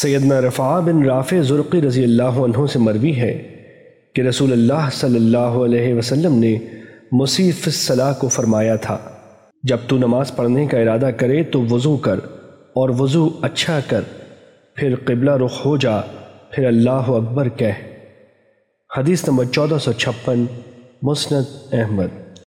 سیدنا رفع بن رافع زرقی رضی اللہ عنہ سے مروی ہے کہ رسول اللہ صلی اللہ علیہ وسلم نے مصیف الصلاح کو فرمایا تھا۔ جب تو نماز پڑھنے کا ارادہ کرے تو وضو کر اور وضو اچھا کر، پھر قبلہ رخ ہو جا، پھر اللہ اکبر کہہ۔ حدیث نمبر چودہ سو چھپن، مسند احمد۔